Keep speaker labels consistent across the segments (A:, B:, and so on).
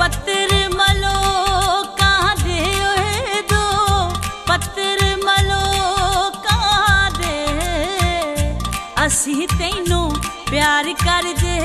A: ਪੱਤਰ ਮਲੋ ਕਾ ਦੇ ਓਏ ਦੋ? ਪੱਤਰ ਮਲੋ ਕਾ ਦੇ ਅਸੀਂ ਤੈਨੂੰ ਪਿਆਰ ਕਰਦੇ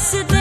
A: Burası